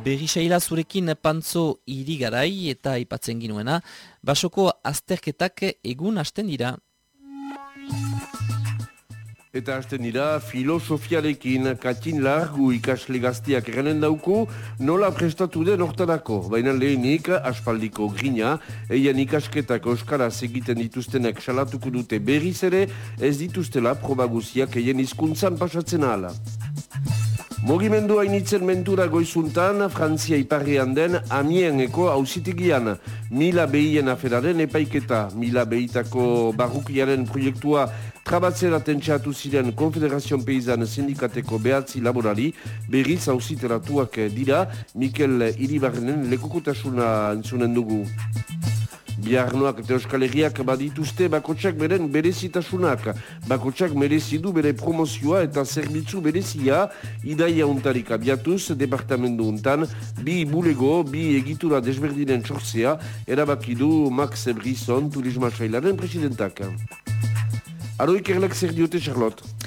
Berrisaila zurekin pantzo irigarai eta aipatzen ginuena, basoko azterketak egun hasten dira. Eta hasten dira, filosofiarekin katin largu ikasle gaztiak eranen dauku, nola prestatu den hortarako. Baina lehenik, aspaldiko grina, eian ikasketak euskaraz egiten dituztenek salatuko dute berriz ere, ez dituztela probaguziak eien izkuntzan pasatzen ahala. Mogimendu hainitzen mentura goizuntan, Frantzia iparrian den amieneko hausitigian. Mila behien aferaren epaiketa, mila behitako barrukiaren proiektua trabatzera tentxatu ziren Konfederazion Peizan sindikateko behatzi laborali, berriz hausiteratuak dira, Mikel Iribarrenen lekukotasuna entzunen dugu. Biarnoak eta Euskal Herriak badituzte bakotsak beren berezitasunak. Bakotsak merezidu bere promozioa eta zerbitzu berezia idaia untarik abiatuz departamendu untan bi bulego, bi egitura desberdinen txorzea erabakidu Max Brisson turisma sailaren presidentak. Aroik erlek zer diote, Charlotte?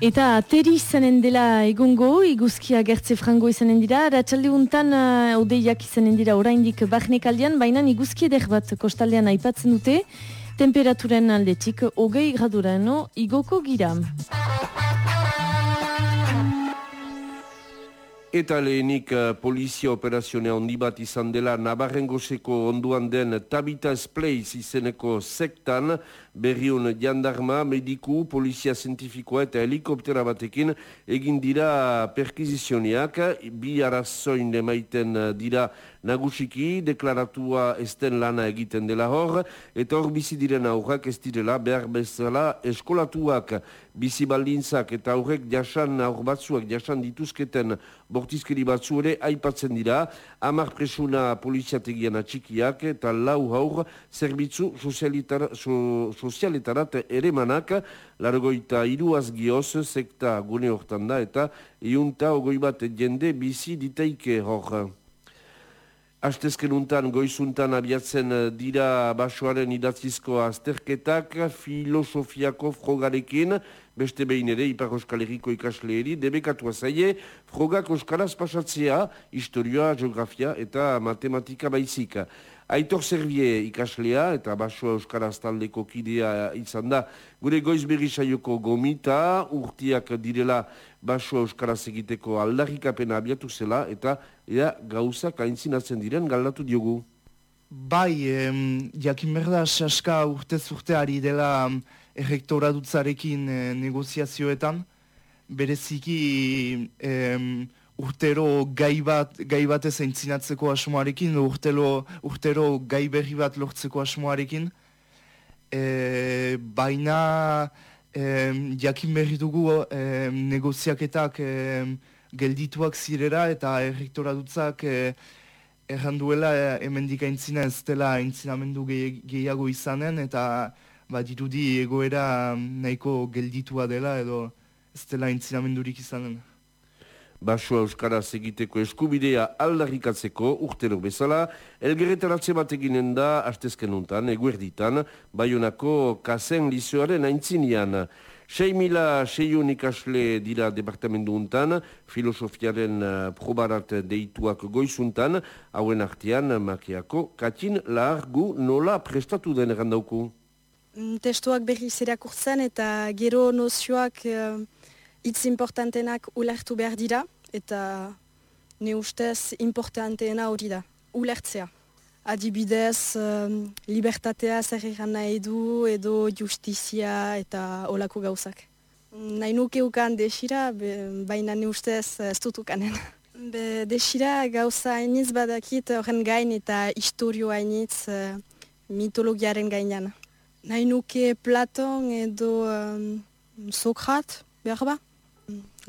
Eta ateri izanen dela egongo, iguzkia gertze frango izanen dira, ratxalde untan uh, odeiak izanen dira oraindik barnek aldean, baina iguzki eder bat kostaldean aipatzen dute, temperaturen aldetik hogei gradurano igoko gira. Eta lehenik uh, polizia operazione handi bat izan dela Nabarrengoseko onduan den Tabita's Place izeneko sektan, berriun jandarma, mediku, polizia zientifikoa eta helikoptera batekin egin dira perkizizioniak, bi arazoin emaiten dira nagusiki, deklaratua esten lana egiten dela hor, eta hor bizi diren aurrak ez direla behar bezala eskolatuak bizi baldintzak eta aurrek jasan aur batzuak jasan dituzketen bortizkeri batzu ere aipatzen dira, amar presuna poliziategian atxikiak eta lau haur zerbitzu sozialitar, so, sozialetarat ere manak, largoita iruaz gioz, sekta gune hortan da, eta iunta ogoi bat jende bizi diteike hor. Astezken untan, goizuntan abiatzen dira basoaren idatzizko azterketak, filosofiako frogarekin, beste behin ere, Ipar Euskal Herriko ikasleeri, debekatua zaie, frogak Euskaraz pasatzea, historioa, geografia eta matematika baizika. Aitor Servie ikaslea eta baso Euskaraz taldeko kidea izan da. Gure goiz berri saioko gomita, urtiak direla baso Euskaraz egiteko aldarrikapena abiatu zela eta ea gauzak aintzinatzen diren galdatu diogu. Bai, em, jakin berda saska urtez urteari dela errektora dutzarekin eh, negoziazioetan. Bereziki... Em, urtero gai bat gai batez aintzinatzeko asmoarekin urtelo urtero gai berri bat lortzeko asmoarekin. E, baina e, jakin berri dugu e, negoziaketak e, geldituak zirera eta errektora dutzak e, erranduela e, emendik aintzina ez dela aintzinamendu gehiago izanen eta ba, dirudi egoera nahiko gelditua dela edo ez dela aintzinamendurik izanen basoa euskaraz egiteko eskubidea aldarrikatzeko urtero bezala, elgerretaratze bat eginen da, astezken untan, eguerditan, baionako kasen lizioaren aintzinian. 6 mila seion ikasle dira departamentu untan, filosofiaren uh, probarat deituak goizuntan, hauen artean makiako, katin lahargu nola prestatu den erandauku? Mm, testuak berri zerakurtzen eta gero nozioak uh, hitz importantenak ulertu behar dira, eta ne ustez importanteena hori da, ulertzea. Adibidez, um, libertatea zer egan nahi du, edo justizia eta olako gauzak. Nahi nuke ukan desira, baina ne ustez ez dut ukanen. Be, desira gauza hainitz badakit horren gain eta historio hainitz uh, mitologiaren gainean. Nahi nuke Platon edo um, Sokrat, behar ba?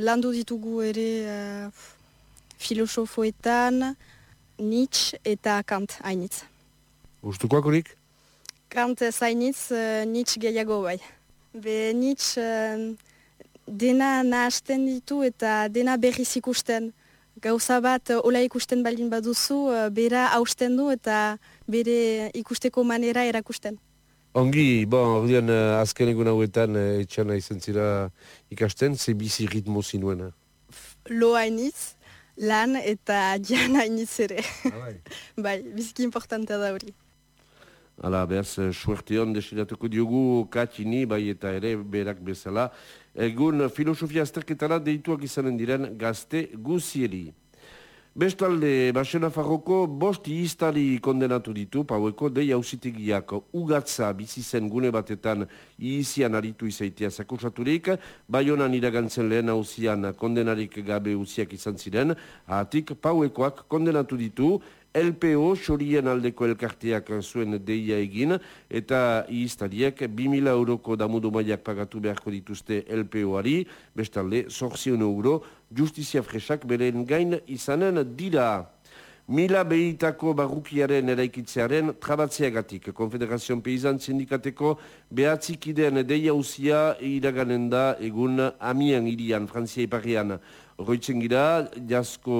Landu ditugu ere uh, filosofoetan, Nietzsche eta Kant hainitz. Gustukoak horik? Kant ez hainitz, uh, Nietzsche gehiago bai. Be Nietzsche uh, dena nahasten ditu eta dena berriz ikusten. Gauza bat, ola ikusten baldin baduzu, uh, bera hausten du eta bere ikusteko manera erakusten. Ongi, bon, ordean uh, azken egun hauetan uh, etxana izan zira ikasten, ze bizi ritmo zinuen? Lo hainitz, lan eta jana iniz ere. Ah, bai. bai, biziki importantea da hori. Hala, behaz, eh, suerte hon desiratuko diogu katini, bai eta ere berak bezala. Egun filosofia azterketara deituak izanen diren gazte guzieri. Bestalde, Basena Farroko bost iztari kondenatu ditu, paueko dei hausitegiak ugatza bizi zen gune batetan izian aritu izaitia zakusaturik, bai honan iragantzen lehen hausian kondenarik gabe uziak izan ziren, ahatik pauekoak kondenatu ditu, LPO xorien aldeko elkarteak zuen deia egin eta iztariek 2000 euroko damudu maiak pagatu beharko dituzte LPO-ari, bestalde, zorzion euro, justizia fresak beren gain izanen dira. Mila behitako barrukiaren eraikitzearen trabatzeagatik. Konfederazion Peizan Sindikateko behatzikideen deia usia iraganen da egun amien irian, Frantzia iparian. Roitzen gira, jasko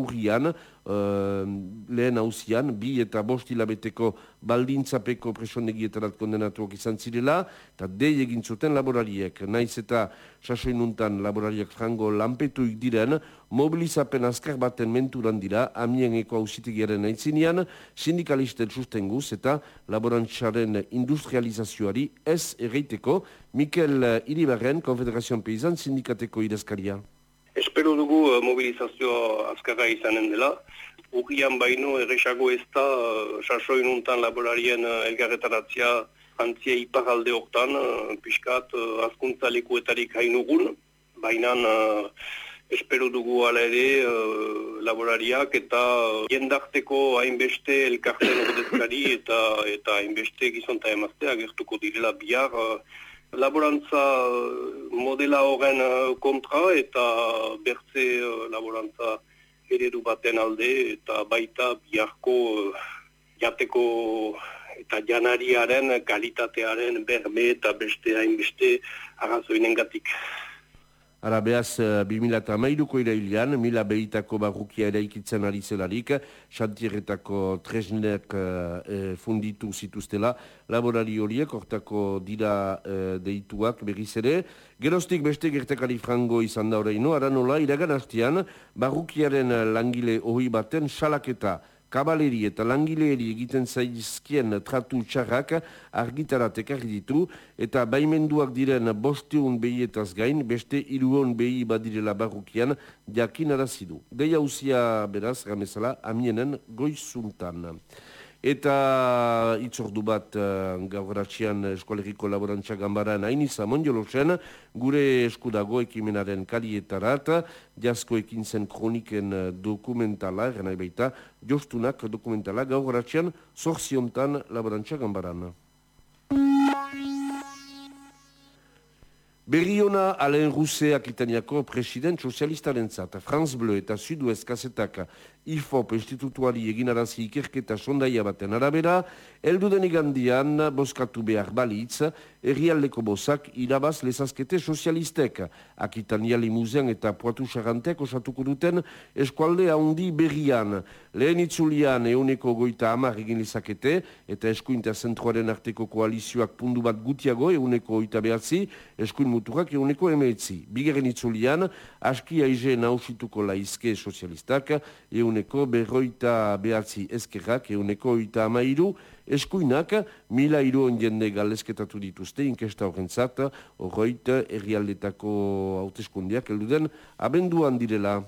urrian, uh, lehen hausian, bi eta bost hilabeteko baldintzapeko presondegietarat kondenatuak izan zirela, eta dei egin zuten laborariek, naiz eta sasoinuntan laborariak frango lanpetuik diren, mobilizapen azkar baten menturan dira, amieneko hausitegiaren aitzinean, sindikalisten sustenguz eta laborantzaren industrializazioari ez erreiteko, Mikel Iribarren, Konfederazioan Peizan, sindikateko idazkaria. Espero dugu mobilizazio azkarra izanen dela. Ugian baino erresago ez da sasoin untan laborarien elgarretaratzea antzia iparalde hortan, pixkat azkuntza lekuetarik hainugun, baina espero dugu ala ere laborariak eta jendarteko hainbeste elkarten ordezkari eta eta hainbeste gizonta emaztea gertuko direla bihar laborantza modela horren kontra eta bertze laborantza eredu baten alde eta baita biharko jateko eta janariaren kalitatearen berme eta beste hainbeste arrazoinen gatik. Ara behaz, 2008ko eh, irailean, mila behitako barrukia eraikitzen ari zelarik, xantierretako tresnek e, funditu zituztela, laborari horiek, hortako dira e, deituak berriz ere. Gerostik beste gertekari frango izan da horreino, ara nola, iragan hastian, barrukiaren langile hori baten salaketa, kabaleri eta langileeri egiten zaizkien tratu txarrak argitarat ekarri ditu eta baimenduak diren bosteun behietaz gain, beste iruon behi badirela barrukian jakin arazidu. Deia usia beraz, ramezala, amienen goizuntan. Eta itzordu bat uh, gaur ratxian eskualeriko laborantza gambaran hain izan mondiolosen, gure eskudago ekimenaren kalietarat, jasko ekin zen kroniken eh, dokumentala, eran baita, jostunak dokumentala gaur ratxian zorziontan laborantza gambaran. Berriona Alain Rousseak itaniako president sozialistaren zat, Franz Bleu eta Suduez kasetak IFOP institutuari eginarazi ikerketa sondaia baten arabera, eldu den igandian boskatu behar balitz, errialdeko bozak irabaz lezazkete sozialistek. Akitania limuzean eta poatu sarantek osatuko duten eskualde handi berrian. Lehen itzulian euneko goita amar egin lezakete eta eskuinta zentruaren arteko koalizioak pundu bat gutiago euneko goita behatzi, eskuin muturak euneko emeetzi. Bigeren itzulian, aski aize nausituko laizke sozialistak, euneko berroita behatzi ezkerrak, euneko oita amairu, eskuinak, mila iruon jende galezketatu dituzte, inkesta horrentzat, horroit, errialdetako hauteskundiak, elduden, abenduan direla.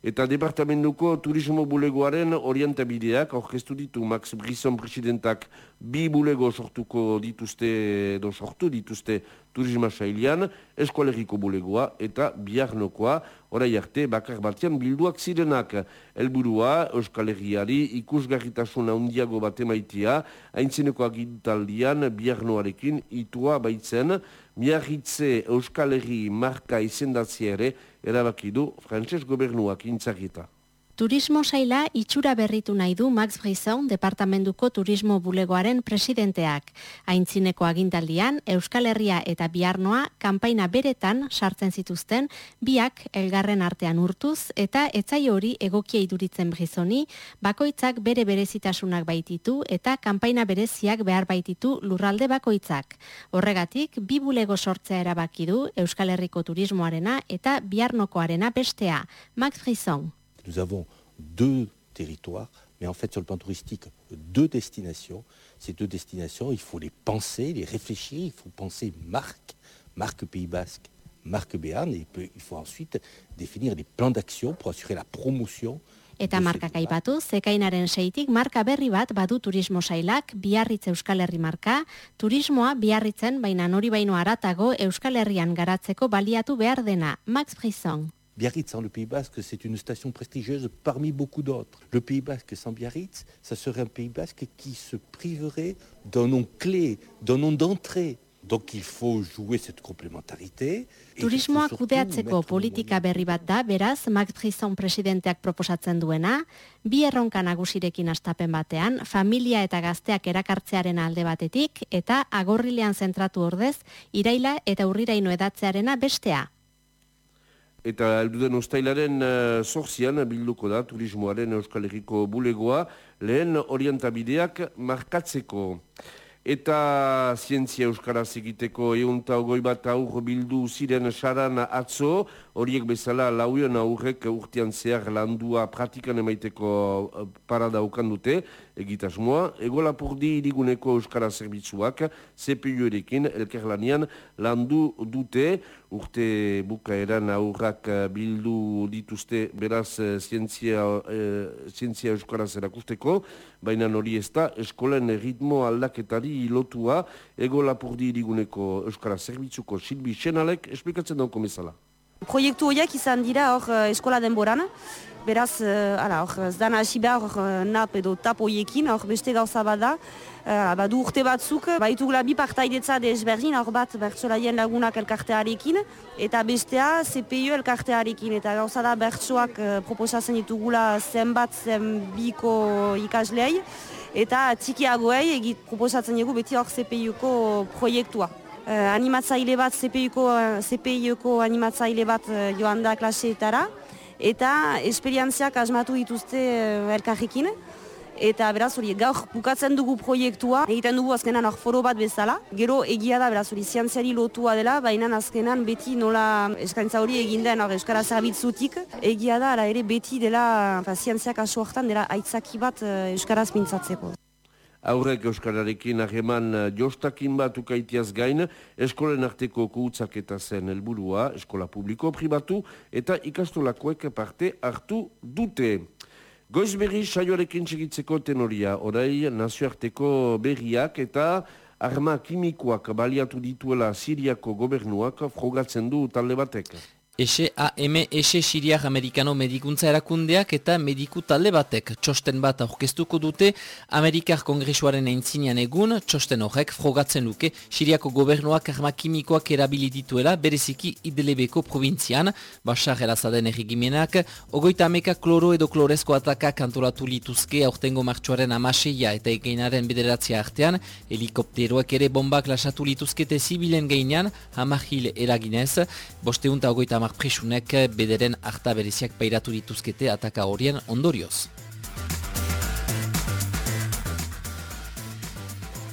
Eta departamentuko turismo bulegoaren orientabideak aurkeztu ditu Max Brisson presidentak bi bulego sortuko dituzte edo sortu dituzte turisma sailian, eskualeriko bulegoa eta biarnokoa, orai arte bakar batian bilduak zirenak. Elburua, euskalegiari ikusgarritasuna undiago batemaitia, haintzineko agintaldian biarnoarekin itua baitzen, miarritze euskalegi marka izendatzea ere, erabaki du frantses gobernuak intzagita. Turismo saila itxura berritu nahi du Max Brisson departamentuko turismo bulegoaren presidenteak. Aintzineko agintaldian, Euskal Herria eta Biarnoa kanpaina beretan sartzen zituzten, biak elgarren artean urtuz eta etzai hori egokia iduritzen Brissoni, bakoitzak bere berezitasunak baititu eta kanpaina bereziak behar baititu lurralde bakoitzak. Horregatik, bi bulego sortzea erabaki du Euskal Herriko turismoarena eta Biarnokoarena bestea. Max Brisson. Nous avons deux territoires, mais en fait sur le plan touristique, deux destinations. Ces deux destinations, il faut les penser, les réfléchir, il faut penser marque, marque Pays Basque, marque Béarn, et il faut ensuite définir des plans d'action pour assurer la promotion Eta markak aipatu, zekainaren seitik marka berri bat badu turismo sailak, biarritz Euskal Herri marka, turismoa biarritzen baina nori baino aratago Euskal Herrian garatzeko baliatu behar dena. Max Brisson. Biarritz, en le Pays Basque, c'est une station prestigieuse parmi beaucoup d'autres. Le Pays Basque sans Biarritz, ça serait un Pays Basque qui se priverait d'un nom clé, d'un nom d'entrée Donc il faut jouer cette complémentarité. Turismoa kudeatzeko politika berri bat da, beraz, Max Brisson presidenteak proposatzen duena, bi erronka nagusirekin astapen batean, familia eta gazteak erakartzearen alde batetik, eta agorrilean zentratu ordez, iraila eta urriraino edatzearena bestea. Eta elduden ustailaren uh, bilduko da turismoaren Euskal Herriko bulegoa, lehen orientabideak markatzeko. Eta zientzia euskaraz egiteko eunta ogoi bat aur bildu ziren saran atzo, horiek bezala lauion aurrek urtean zehar landua pratikan emaiteko eh, parada ukan dute, egitasmoa, ego lapurdi iriguneko euskara zerbitzuak, CPU erekin, elkerlanian landu dute, urte bukaeran aurrak bildu dituzte beraz eh, zientzia, e, zientzia euskaraz erakusteko, baina hori ez da, eskolen ritmo aldaketari lotua, ego lapurdi iriguneko euskara zerbitzuko Silbi Senalek, esplikatzen dauko mesala. Proiektu horiek izan dira hor eskola denboran, beraz, uh, ala, hor, ez dana hasi behar uh, nap edo tap horiekin, hor beste gauza bada, uh, badu urte batzuk, baitugula bi partaidetza desberdin, hor bat bertsolaien lagunak elkartearekin, eta bestea CPU elkartearekin, eta gauza da bertsoak proposatzen ditugula zenbat zenbiko ikasleai, eta txikiagoei egit proposatzen dugu beti hor CPU-ko proiektua. Uh, animatzaile bat, CPU-ko CPU animatzaile bat uh, joan da klaseetara, eta esperientziak asmatu dituzte elkarrekin. Eta beraz hori gaur bukatzen dugu proiektua, egiten dugu azkenan hor foro bat bezala. Gero egia da beraz hori zientziari lotua dela, baina azkenan beti nola eskaintza hori egin den hor euskara zerbitzutik. Egia da ara ere beti dela zientziak aso hartan dela aitzaki bat euskaraz mintzatzeko. Aurrek Euskararekin hageman jostakin bat ukaitiaz gain, eskolen arteko kuutzak eta zen helburua, eskola publiko pribatu eta ikastolakoek parte hartu dute. Goiz berri saioarekin txegitzeko tenoria, orai nazioarteko berriak eta arma kimikoak baliatu dituela Siriako gobernuak frogatzen du talde batek. SAM, Ese Siriak Amerikano Medikuntza Erakundeak eta Mediku Talde Batek txosten bat aurkeztuko dute Amerikar Kongresuaren eintzinean egun, txosten horrek frogatzen luke Siriako gobernuak arma kimikoak erabili dituela bereziki Idelebeko provintzian, basar erazaden erregimenak, ogoita ameka kloro edo klorezko atakak antolatu lituzke aurtengo martxoaren amaseia eta egeinaren bederatzia artean, helikopteroak ere bombak lasatu lituzkete zibilen geinean, hamahil eraginez, bosteunta ogoita hamar presunek bederen harta bereziak pairatu dituzkete ataka horien ondorioz.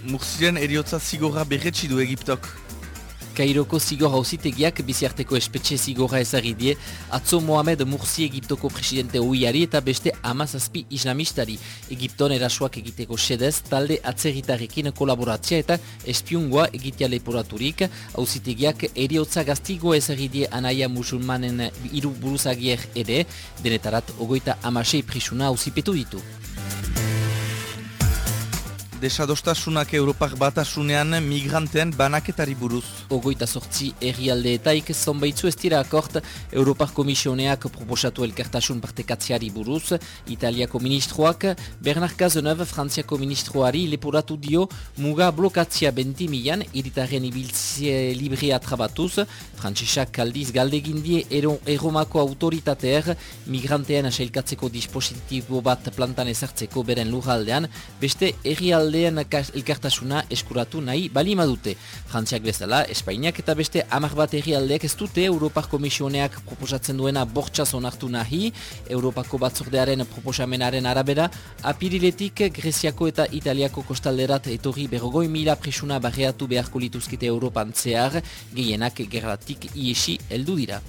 Murziren eriotza zigorra berretsi du Egiptok. Kairoko zigor hausitegiak biziarteko espetxe zigorra ezagidie atzo Mohamed Mursi Egiptoko presidente huiari eta beste amazazpi islamistari. Egipton erasuak egiteko sedez talde atzerritarekin kolaboratzia eta espiungoa egitea leporaturik hausitegiak eriotza gaztigo ezagidie anaia musulmanen iru buruzagier ere denetarat ogoita amasei prisuna hausipetu ditu. Desadostasunak Europak batasunean migranteen banaketari buruz. Ogoita sortzi errialdeetaik zonbaitzu ez dira akort Europak Komisioneak proposatu elkartasun partekatziari buruz. Italiako ministroak Bernard Cazeneuve Frantziako ministroari leporatu dio muga blokatzia benti milan iritaren ibiltzie librea trabatuz. Frantzisak kaldiz galdegin die eromako autoritateer migrantean asailkatzeko dispositibo bat plantan ezartzeko beren lurraldean beste errialde aldean elkartasuna eskuratu nahi balima dute. Frantziak bezala, Espainiak eta beste amak bat aldeak ez dute Europar Komisioneak proposatzen duena bortxaz onartu nahi, Europako batzordearen proposamenaren arabera, apiriletik Greziako eta Italiako kostalderat etorri berrogoi mila presuna barreatu beharko lituzkite Europan zehar, gehienak gerratik iesi heldu dira.